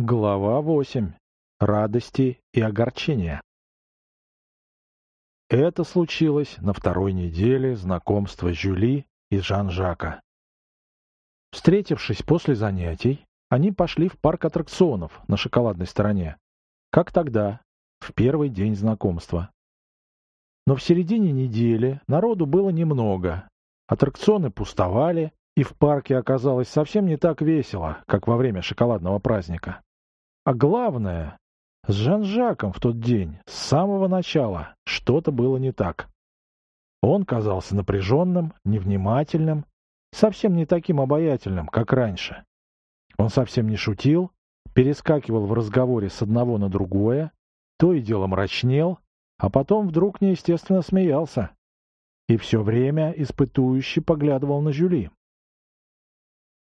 Глава 8. Радости и огорчения. Это случилось на второй неделе знакомства Жюли и Жан-Жака. Встретившись после занятий, они пошли в парк аттракционов на шоколадной стороне, как тогда, в первый день знакомства. Но в середине недели народу было немного, аттракционы пустовали, и в парке оказалось совсем не так весело, как во время шоколадного праздника. А главное, с Жан-Жаком в тот день, с самого начала, что-то было не так. Он казался напряженным, невнимательным, совсем не таким обаятельным, как раньше. Он совсем не шутил, перескакивал в разговоре с одного на другое, то и дело мрачнел, а потом вдруг неестественно смеялся. И все время испытующе поглядывал на Жюли.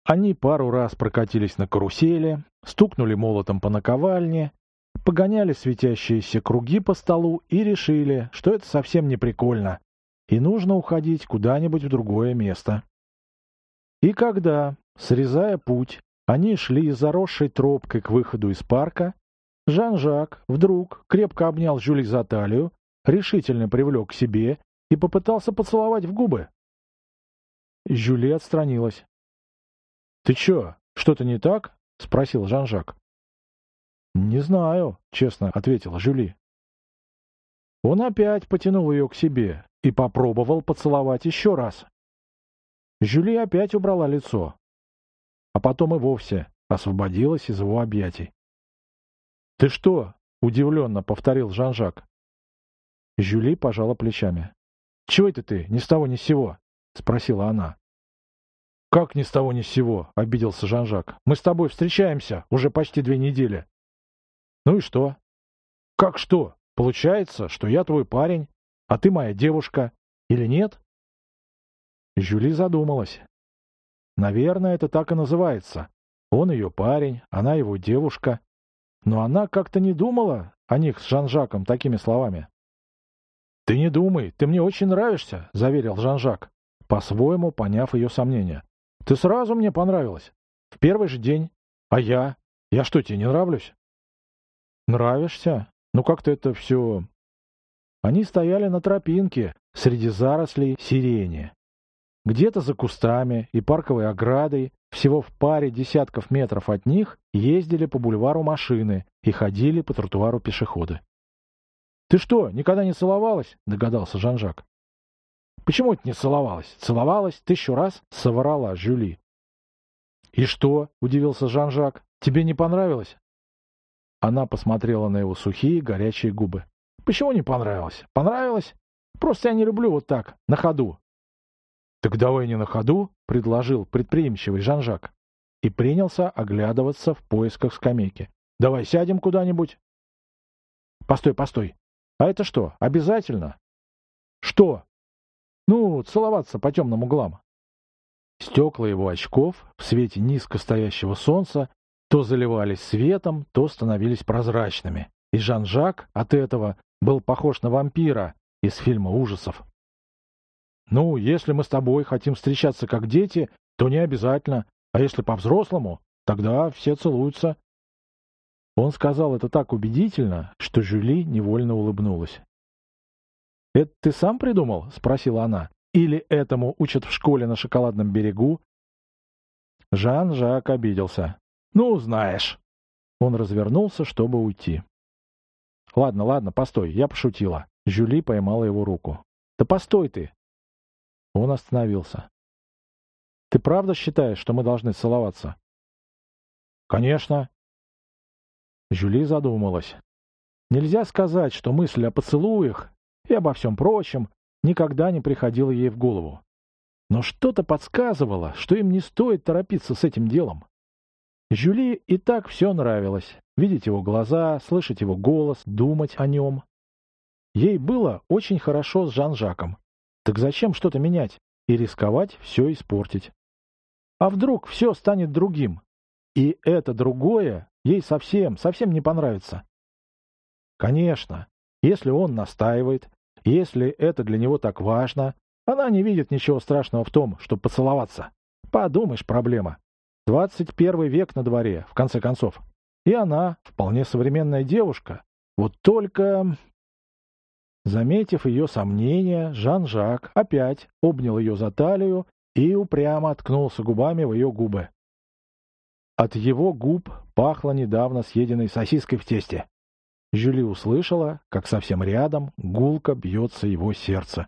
Они пару раз прокатились на карусели, стукнули молотом по наковальне, погоняли светящиеся круги по столу и решили, что это совсем не прикольно, и нужно уходить куда-нибудь в другое место. И когда, срезая путь, они шли заросшей тропкой к выходу из парка, Жан-Жак вдруг крепко обнял Жюли за талию, решительно привлек к себе и попытался поцеловать в губы. Жюли отстранилась. «Ты чё, что-то не так?» — спросил Жан-Жак. «Не знаю», — честно ответила Жюли. Он опять потянул ее к себе и попробовал поцеловать еще раз. Жюли опять убрала лицо, а потом и вовсе освободилась из его объятий. «Ты что?» — удивленно повторил Жан-Жак. Жюли пожала плечами. «Чего это ты, ни с того ни с сего?» — спросила она. «Как ни с того ни с сего?» — обиделся Жан-Жак. «Мы с тобой встречаемся уже почти две недели». «Ну и что?» «Как что? Получается, что я твой парень, а ты моя девушка. Или нет?» Жюли задумалась. «Наверное, это так и называется. Он ее парень, она его девушка. Но она как-то не думала о них с Жан-Жаком такими словами». «Ты не думай, ты мне очень нравишься», — заверил Жан-Жак, по-своему поняв ее сомнения. Ты сразу мне понравилась. В первый же день. А я? Я что, тебе не нравлюсь? Нравишься? Ну как-то это все... Они стояли на тропинке среди зарослей сирени. Где-то за кустами и парковой оградой, всего в паре десятков метров от них, ездили по бульвару машины и ходили по тротуару пешеходы. «Ты что, никогда не целовалась?» — догадался Жан-Жак. Почему это не целовалась? Целовалась тысячу раз, соврала Жюли. И что? Удивился Жан-Жак. Тебе не понравилось? Она посмотрела на его сухие, горячие губы. Почему не понравилось? Понравилось? Просто я не люблю вот так, на ходу. Так давай не на ходу, предложил предприимчивый Жан-Жак. И принялся оглядываться в поисках скамейки. Давай сядем куда-нибудь. Постой, постой. А это что, обязательно? Что? Ну, целоваться по темным углам. Стекла его очков в свете низко стоящего солнца то заливались светом, то становились прозрачными. И Жан-Жак от этого был похож на вампира из фильма ужасов. «Ну, если мы с тобой хотим встречаться как дети, то не обязательно, а если по-взрослому, тогда все целуются». Он сказал это так убедительно, что Жюли невольно улыбнулась. «Это ты сам придумал?» — спросила она. «Или этому учат в школе на шоколадном берегу?» Жан-Жак обиделся. «Ну, знаешь». Он развернулся, чтобы уйти. «Ладно, ладно, постой, я пошутила». Жюли поймала его руку. «Да постой ты!» Он остановился. «Ты правда считаешь, что мы должны целоваться?» «Конечно». Жюли задумалась. Нельзя сказать, что мысль о поцелуях и обо всем прочем никогда не приходило ей в голову. Но что-то подсказывало, что им не стоит торопиться с этим делом. Жюли и так все нравилось. Видеть его глаза, слышать его голос, думать о нем. Ей было очень хорошо с Жан-Жаком. Так зачем что-то менять и рисковать все испортить? А вдруг все станет другим? И это другое ей совсем, совсем не понравится. Конечно, если он настаивает, если это для него так важно, она не видит ничего страшного в том, чтобы поцеловаться. Подумаешь, проблема. 21 век на дворе, в конце концов. И она вполне современная девушка. Вот только... Заметив ее сомнения, Жан-Жак опять обнял ее за талию и упрямо ткнулся губами в ее губы. От его губ пахло недавно съеденной сосиской в тесте. Жюли услышала, как совсем рядом гулко бьется его сердце.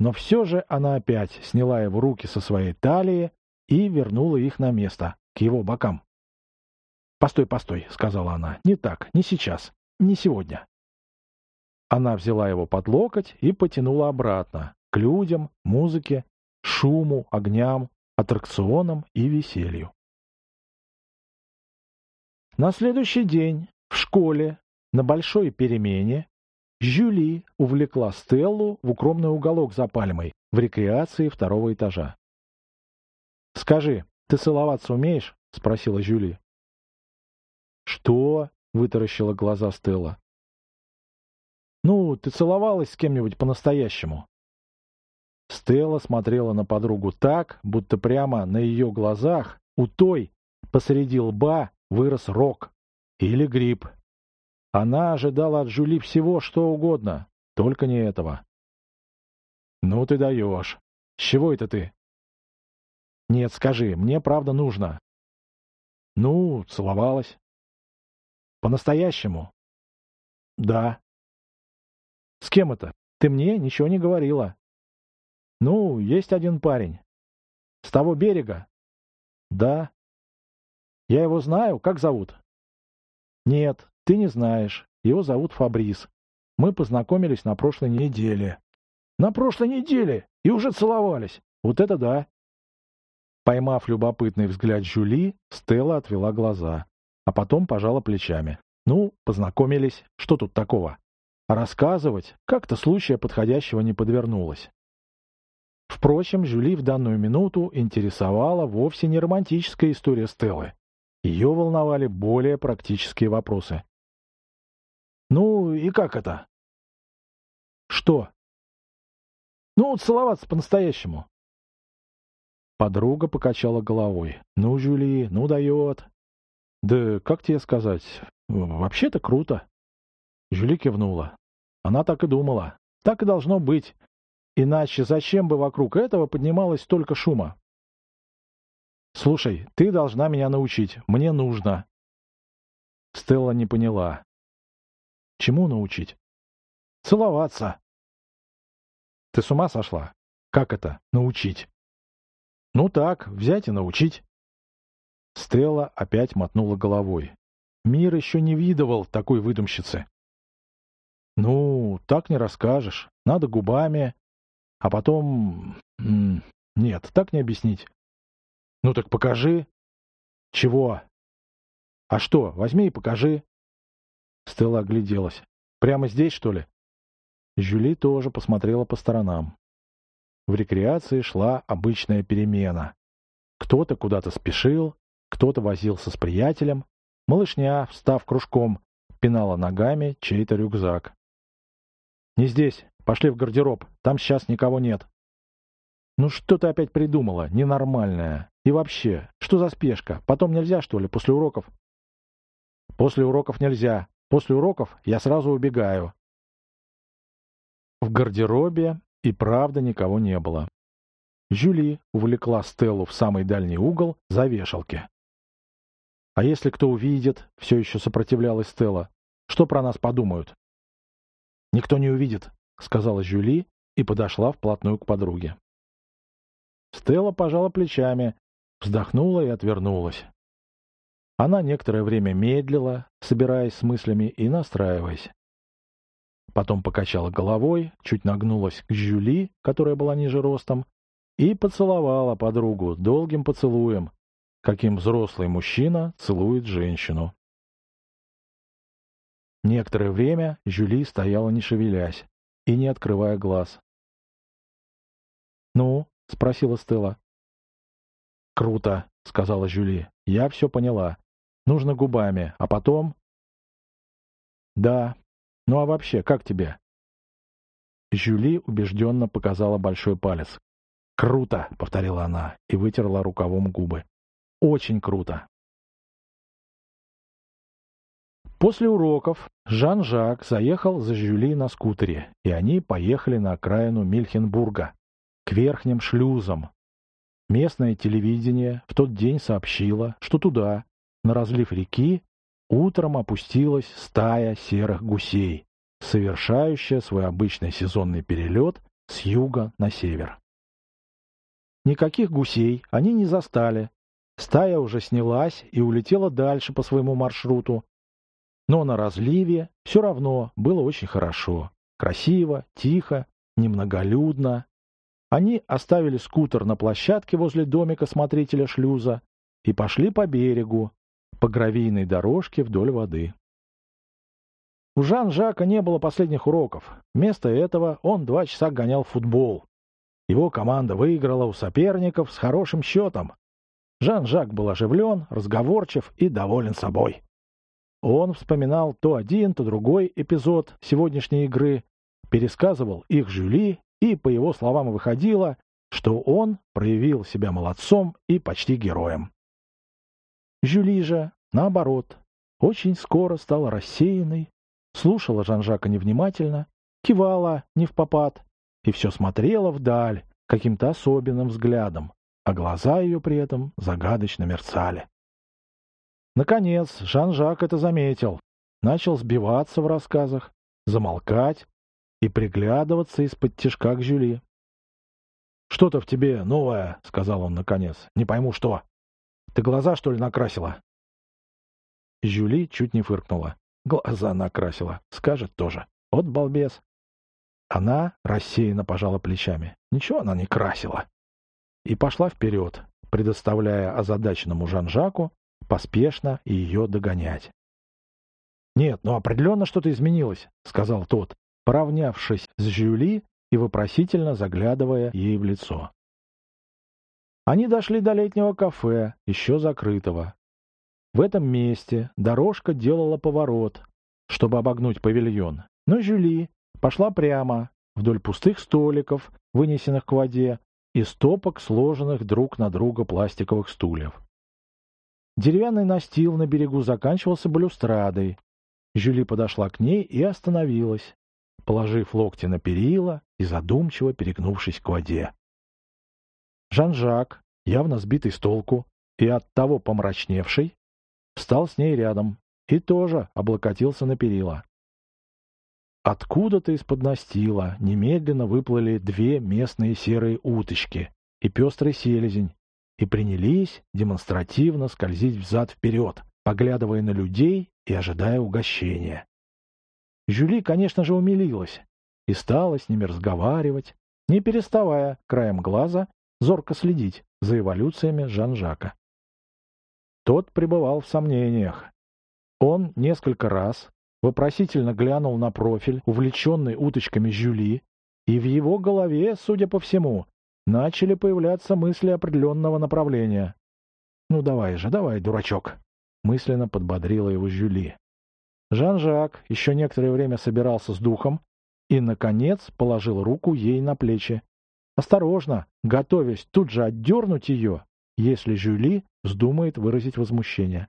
Но все же она опять сняла его руки со своей талии и вернула их на место, к его бокам. «Постой, постой», — сказала она, — «не так, не сейчас, не сегодня». Она взяла его под локоть и потянула обратно, к людям, музыке, шуму, огням, аттракционам и веселью. На следующий день в школе на большой перемене Жюли увлекла Стеллу в укромный уголок за пальмой в рекреации второго этажа. «Скажи, ты целоваться умеешь?» — спросила Жюли. «Что?» — вытаращила глаза Стелла. «Ну, ты целовалась с кем-нибудь по-настоящему?» Стелла смотрела на подругу так, будто прямо на ее глазах у той посреди лба вырос рог или гриб. Она ожидала от Жюли всего, что угодно, только не этого. «Ну ты даешь. С чего это ты?» «Нет, скажи, мне правда нужно». «Ну, целовалась». «По-настоящему?» «Да». «С кем это? Ты мне ничего не говорила». «Ну, есть один парень». «С того берега?» «Да». «Я его знаю. Как зовут?» «Нет, ты не знаешь. Его зовут Фабрис. Мы познакомились на прошлой неделе». «На прошлой неделе? И уже целовались? Вот это да!» Поймав любопытный взгляд Жюли, Стелла отвела глаза, а потом пожала плечами. «Ну, познакомились. Что тут такого?» Рассказывать как-то случая подходящего не подвернулось. Впрочем, Жюли в данную минуту интересовала вовсе не романтическая история Стеллы. Ее волновали более практические вопросы. «Ну и как это?» «Что?» «Ну, целоваться по-настоящему». Подруга покачала головой. «Ну, Жюли, ну дает». «Да как тебе сказать? Вообще-то круто». Жюли кивнула. Она так и думала. Так и должно быть. Иначе зачем бы вокруг этого поднималось столько шума? «Слушай, ты должна меня научить. Мне нужно». Стелла не поняла. Чему научить? Целоваться. Ты с ума сошла? Как это? Научить? Ну так, взять и научить. Стелла опять мотнула головой. Мир еще не видывал такой выдумщицы. Ну, так не расскажешь. Надо губами. А потом... Нет, так не объяснить. Ну так покажи. Чего? А что, возьми и покажи. Стелла огляделась. «Прямо здесь, что ли?» Жюли тоже посмотрела по сторонам. В рекреации шла обычная перемена. Кто-то куда-то спешил, кто-то возился с приятелем. Малышня, встав кружком, пинала ногами чей-то рюкзак. «Не здесь. Пошли в гардероб. Там сейчас никого нет». «Ну что ты опять придумала? Ненормальная. И вообще, что за спешка? Потом нельзя, что ли, после уроков?» «После уроков нельзя. После уроков я сразу убегаю. В гардеробе и правда никого не было. Жюли увлекла Стеллу в самый дальний угол за вешалки. «А если кто увидит?» — все еще сопротивлялась Стелла. «Что про нас подумают?» «Никто не увидит», — сказала Жюли и подошла вплотную к подруге. Стелла пожала плечами, вздохнула и отвернулась. Она некоторое время медлила, собираясь с мыслями и настраиваясь. Потом покачала головой, чуть нагнулась к Жюли, которая была ниже ростом, и поцеловала подругу долгим поцелуем, каким взрослый мужчина целует женщину. Некоторое время Жюли стояла не шевелясь и не открывая глаз. «Ну?» — спросила Стелла. «Круто», — сказала Жюли. «Я все поняла. Нужно губами, а потом... Да. Ну а вообще, как тебе? Жюли убежденно показала большой палец. «Круто!» — повторила она и вытерла рукавом губы. «Очень круто!» После уроков Жан-Жак заехал за Жюли на скутере, и они поехали на окраину Мильхенбурга, к верхним шлюзам. Местное телевидение в тот день сообщило, что туда, на разлив реки, утром опустилась стая серых гусей, совершающая свой обычный сезонный перелет с юга на север. Никаких гусей они не застали. Стая уже снялась и улетела дальше по своему маршруту. Но на разливе все равно было очень хорошо. Красиво, тихо, немноголюдно. Они оставили скутер на площадке возле домика смотрителя шлюза и пошли по берегу, по гравийной дорожке вдоль воды. У Жан-Жака не было последних уроков. Вместо этого он два часа гонял футбол. Его команда выиграла у соперников с хорошим счетом. Жан-Жак был оживлен, разговорчив и доволен собой. Он вспоминал то один, то другой эпизод сегодняшней игры, пересказывал их Жюли, и, по его словам, выходило, что он проявил себя молодцом и почти героем. Жюли же, наоборот, очень скоро стала рассеянной, слушала Жан-Жака невнимательно, кивала не в попад и все смотрела вдаль каким-то особенным взглядом, а глаза ее при этом загадочно мерцали. Наконец, Жан-Жак это заметил, начал сбиваться в рассказах, замолкать и приглядываться из-под тишка к Жюли. «Что-то в тебе новое», — сказал он наконец. «Не пойму, что. Ты глаза, что ли, накрасила?» Жюли чуть не фыркнула. Глаза накрасила. Скажет тоже. Вот балбес. Она рассеянно пожала плечами. Ничего она не красила. И пошла вперед, предоставляя озадаченному Жан-Жаку поспешно ее догонять. «Нет, ну определенно что-то изменилось», — сказал тот, поравнявшись с Жюли и вопросительно заглядывая ей в лицо. Они дошли до летнего кафе, еще закрытого. В этом месте дорожка делала поворот, чтобы обогнуть павильон, но Жюли пошла прямо, вдоль пустых столиков, вынесенных к воде, и стопок, сложенных друг на друга пластиковых стульев. Деревянный настил на берегу заканчивался балюстрадой. Жюли подошла к ней и остановилась, положив локти на перила и задумчиво перегнувшись к воде. Жан-Жак, явно сбитый с толку и оттого помрачневший, встал с ней рядом и тоже облокотился на перила. Откуда-то из-под настила немедленно выплыли две местные серые уточки и пестрый селезень, и принялись демонстративно скользить взад-вперед, поглядывая на людей и ожидая угощения. Жюли, конечно же, умилилась и стала с ними разговаривать, не переставая краем глаза зорко следить за эволюциями Жан-Жака. Тот пребывал в сомнениях. Он несколько раз вопросительно глянул на профиль, увлеченный уточками Жюли, и в его голове, судя по всему, начали появляться мысли определенного направления. «Ну давай же, давай, дурачок!» — мысленно подбодрила его Жюли. Жан-Жак еще некоторое время собирался с духом и, наконец, положил руку ей на плечи. Осторожно, готовясь тут же отдернуть ее, если Жюли вздумает выразить возмущение.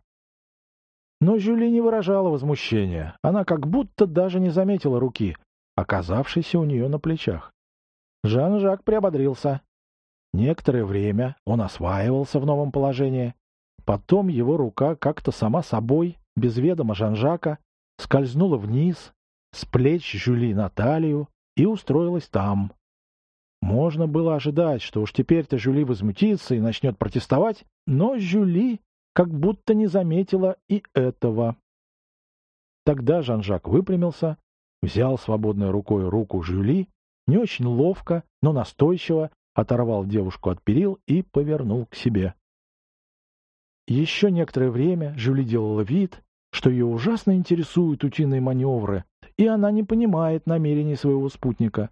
Но Жюли не выражала возмущения. Она как будто даже не заметила руки, оказавшейся у нее на плечах. Жан-Жак приободрился. Некоторое время он осваивался в новом положении. Потом его рука как-то сама собой, без ведома Жан-Жака, скользнула вниз, с плеч Жюли на талию и устроилась там. Можно было ожидать, что уж теперь-то Жюли возмутится и начнет протестовать, но Жюли как будто не заметила и этого. Тогда Жан-Жак выпрямился, взял свободной рукой руку Жюли не очень ловко, но настойчиво оторвал девушку от перил и повернул к себе. Еще некоторое время Жюли делала вид, что ее ужасно интересуют утиные маневры, и она не понимает намерений своего спутника.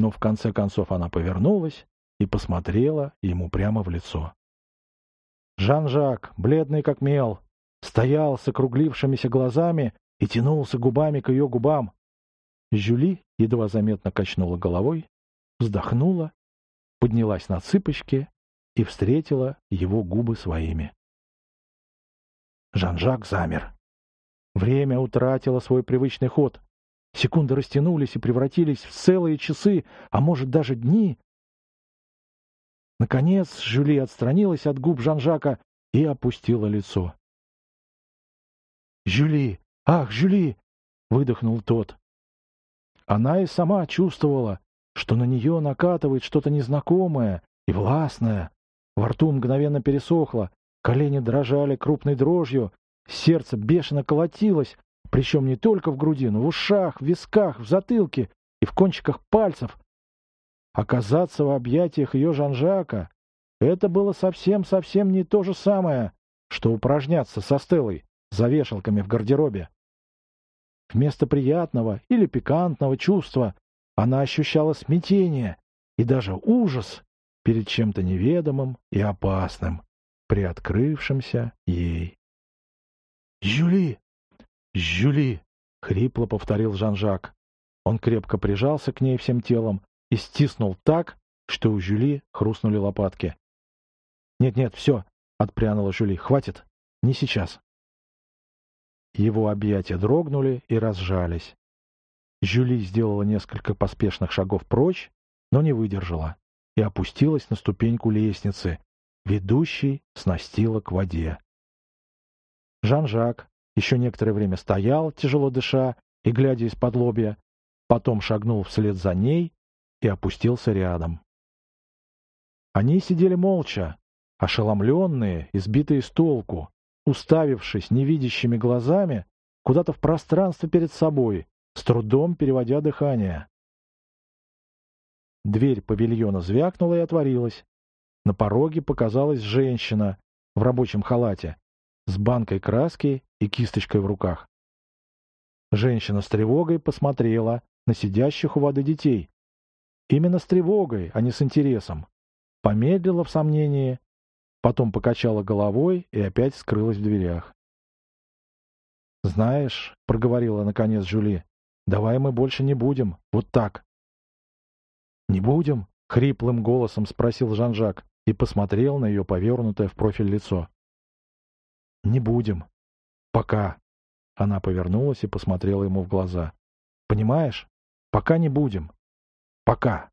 Но в конце концов она повернулась и посмотрела ему прямо в лицо. Жан-Жак, бледный как мел, стоял с округлившимися глазами и тянулся губами к ее губам. Жюли едва заметно качнула головой, вздохнула, поднялась на цыпочки и встретила его губы своими. Жан-Жак замер. Время утратило свой привычный ход. Секунды растянулись и превратились в целые часы, а может даже дни. Наконец Жюли отстранилась от губ Жан-Жака и опустила лицо. «Жюли! Ах, Жюли!» — выдохнул тот. Она и сама чувствовала, что на нее накатывает что-то незнакомое и властное. Во рту мгновенно пересохло, колени дрожали крупной дрожью, сердце бешено колотилось, причем не только в груди, но в ушах, в висках, в затылке и в кончиках пальцев. Оказаться в объятиях ее Жан-Жака — это было совсем-совсем не то же самое, что упражняться со Стеллой за вешалками в гардеробе. Вместо приятного или пикантного чувства она ощущала смятение и даже ужас перед чем-то неведомым и опасным, приоткрывшимся ей. «Жюли! Жюли!» — хрипло повторил Жан-Жак. Он крепко прижался к ней всем телом и стиснул так, что у Жюли хрустнули лопатки. «Нет-нет, все!» — отпрянула Жюли. «Хватит! Не сейчас!» Его объятия дрогнули и разжались. Жюли сделала несколько поспешных шагов прочь, но не выдержала и опустилась на ступеньку лестницы, ведущей с к воде. Жан-Жак еще некоторое время стоял, тяжело дыша и глядя из-под лобья, потом шагнул вслед за ней и опустился рядом. Они сидели молча, ошеломленные, избитые с толку, уставившись невидящими глазами куда-то в пространство перед собой, с трудом переводя дыхание. Дверь павильона звякнула и отворилась. На пороге показалась женщина в рабочем халате с банкой краски и кисточкой в руках. Женщина с тревогой посмотрела на сидящих у воды детей. Именно с тревогой, а не с интересом. Помедлила в сомнении, потом покачала головой и опять скрылась в дверях. «Знаешь», — проговорила наконец Жюли, — «давай мы больше не будем, вот так». «Не будем?» — хриплым голосом спросил Жан-Жак и посмотрел на ее повернутое в профиль лицо. «Не будем. Пока». Она повернулась и посмотрела ему в глаза. «Понимаешь? Пока не будем. Пока».